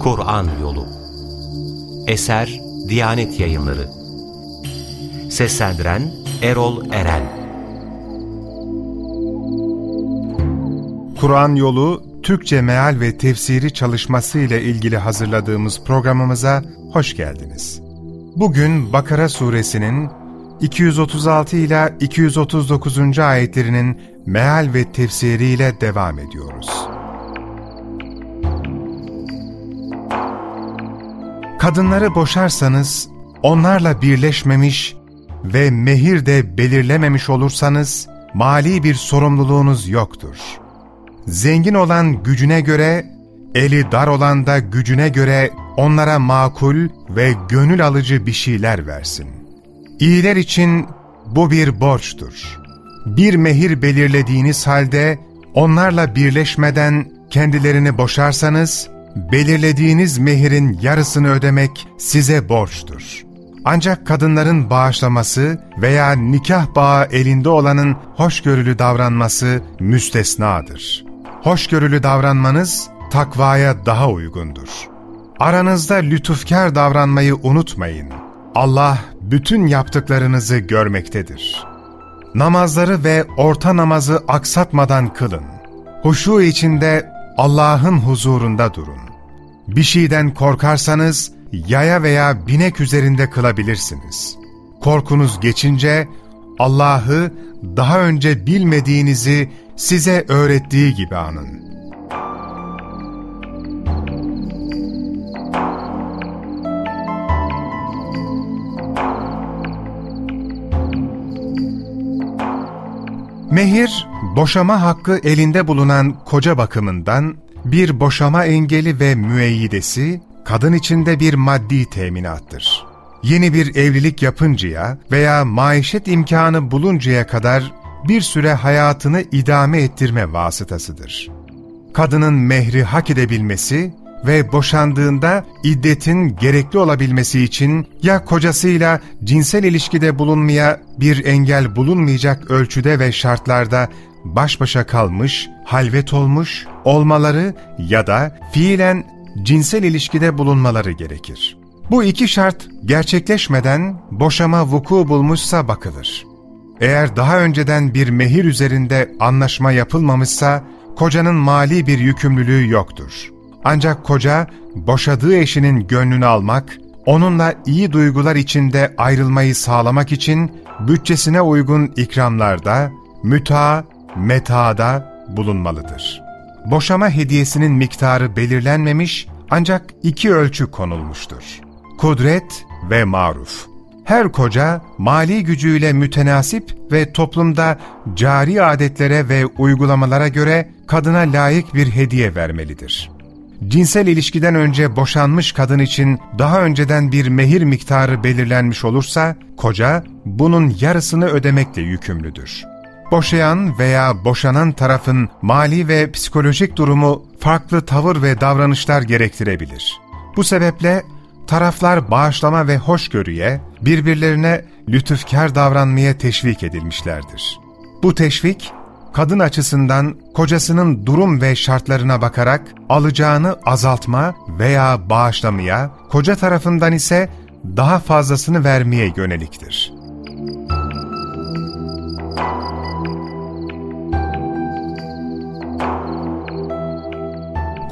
Kur'an Yolu Eser Diyanet Yayınları Seslendiren Erol Eren Kur'an Yolu Türkçe Meal ve Tefsiri çalışması ile ilgili hazırladığımız programımıza hoş geldiniz. Bugün Bakara suresinin 236 ila 239. ayetlerinin meal ve tefsiriyle devam ediyoruz. Kadınları boşarsanız, onlarla birleşmemiş ve mehir de belirlememiş olursanız, mali bir sorumluluğunuz yoktur. Zengin olan gücüne göre, eli dar olan da gücüne göre onlara makul ve gönül alıcı bir şeyler versin. İyiler için bu bir borçtur. Bir mehir belirlediğiniz halde onlarla birleşmeden kendilerini boşarsanız, belirlediğiniz mehirin yarısını ödemek size borçtur. Ancak kadınların bağışlaması veya nikah bağı elinde olanın hoşgörülü davranması müstesnadır. Hoşgörülü davranmanız takvaya daha uygundur. Aranızda lütufkar davranmayı unutmayın. Allah bütün yaptıklarınızı görmektedir. Namazları ve orta namazı aksatmadan kılın. Huşu içinde Allah'ın huzurunda durun. Bir şeyden korkarsanız yaya veya binek üzerinde kılabilirsiniz. Korkunuz geçince Allah'ı daha önce bilmediğinizi size öğrettiği gibi anın. Mehir, boşama hakkı elinde bulunan koca bakımından bir boşama engeli ve müeyyidesi, kadın içinde bir maddi teminattır. Yeni bir evlilik yapıncaya veya maişet imkanı buluncaya kadar bir süre hayatını idame ettirme vasıtasıdır. Kadının mehri hak edebilmesi ve boşandığında iddetin gerekli olabilmesi için ya kocasıyla cinsel ilişkide bulunmaya bir engel bulunmayacak ölçüde ve şartlarda baş başa kalmış, halvet olmuş olmaları ya da fiilen cinsel ilişkide bulunmaları gerekir. Bu iki şart gerçekleşmeden boşama vuku bulmuşsa bakılır. Eğer daha önceden bir mehir üzerinde anlaşma yapılmamışsa, kocanın mali bir yükümlülüğü yoktur. Ancak koca, boşadığı eşinin gönlünü almak, onunla iyi duygular içinde ayrılmayı sağlamak için bütçesine uygun ikramlarda, müta, metaada bulunmalıdır. Boşama hediyesinin miktarı belirlenmemiş ancak iki ölçü konulmuştur. Kudret ve maruf. Her koca mali gücüyle mütenasip ve toplumda cari adetlere ve uygulamalara göre kadına layık bir hediye vermelidir cinsel ilişkiden önce boşanmış kadın için daha önceden bir mehir miktarı belirlenmiş olursa, koca bunun yarısını ödemekle yükümlüdür. Boşayan veya boşanan tarafın mali ve psikolojik durumu farklı tavır ve davranışlar gerektirebilir. Bu sebeple taraflar bağışlama ve hoşgörüye, birbirlerine lütufkar davranmaya teşvik edilmişlerdir. Bu teşvik, kadın açısından kocasının durum ve şartlarına bakarak alacağını azaltma veya bağışlamaya, koca tarafından ise daha fazlasını vermeye yöneliktir.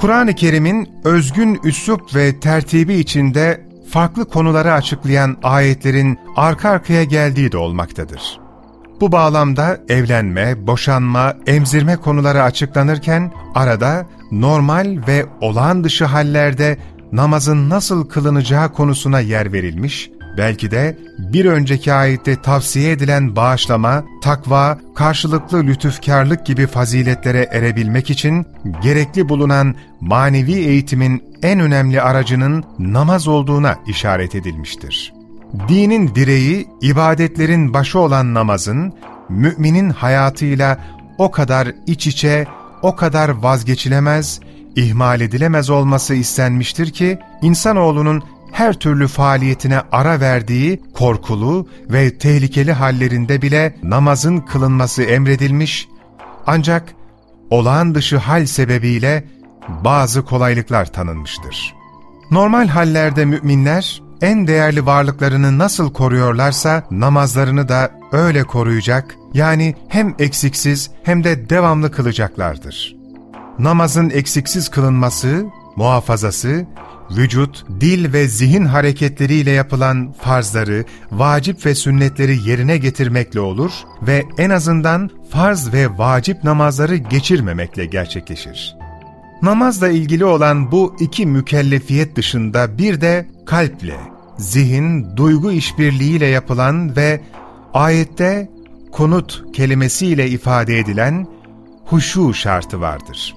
Kur'an-ı Kerim'in özgün üslup ve tertibi içinde farklı konuları açıklayan ayetlerin arka arkaya geldiği de olmaktadır. Bu bağlamda evlenme, boşanma, emzirme konuları açıklanırken arada normal ve olağan dışı hallerde namazın nasıl kılınacağı konusuna yer verilmiş, belki de bir önceki ayette tavsiye edilen bağışlama, takva, karşılıklı lütufkarlık gibi faziletlere erebilmek için gerekli bulunan manevi eğitimin en önemli aracının namaz olduğuna işaret edilmiştir. Dinin direği, ibadetlerin başı olan namazın, müminin hayatıyla o kadar iç içe, o kadar vazgeçilemez, ihmal edilemez olması istenmiştir ki, insanoğlunun her türlü faaliyetine ara verdiği korkulu ve tehlikeli hallerinde bile namazın kılınması emredilmiş, Ancak olağan dışı hal sebebiyle bazı kolaylıklar tanınmıştır. Normal hallerde müminler en değerli varlıklarını nasıl koruyorlarsa namazlarını da öyle koruyacak, yani hem eksiksiz hem de devamlı kılacaklardır. Namazın eksiksiz kılınması, muhafazası, vücut, dil ve zihin hareketleriyle yapılan farzları, vacip ve sünnetleri yerine getirmekle olur ve en azından farz ve vacip namazları geçirmemekle gerçekleşir. Namazla ilgili olan bu iki mükellefiyet dışında bir de kalple, zihin, duygu işbirliğiyle yapılan ve ayette kunut kelimesiyle ifade edilen huşu şartı vardır.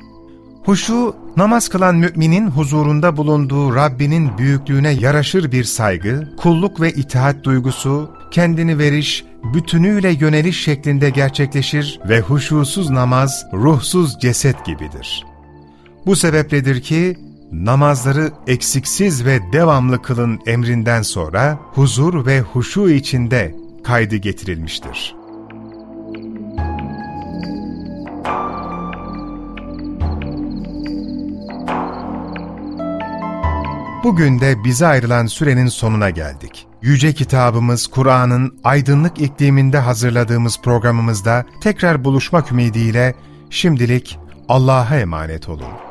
Huşu, namaz kılan müminin huzurunda bulunduğu Rabbinin büyüklüğüne yaraşır bir saygı, kulluk ve itaat duygusu, kendini veriş, bütünüyle yöneliş şeklinde gerçekleşir ve huşusuz namaz, ruhsuz ceset gibidir. Bu sebepledir ki, namazları eksiksiz ve devamlı kılın emrinden sonra huzur ve huşu içinde kaydı getirilmiştir. Bugün de bize ayrılan sürenin sonuna geldik. Yüce kitabımız Kur'an'ın aydınlık ikliminde hazırladığımız programımızda tekrar buluşmak ümidiyle şimdilik Allah'a emanet olun.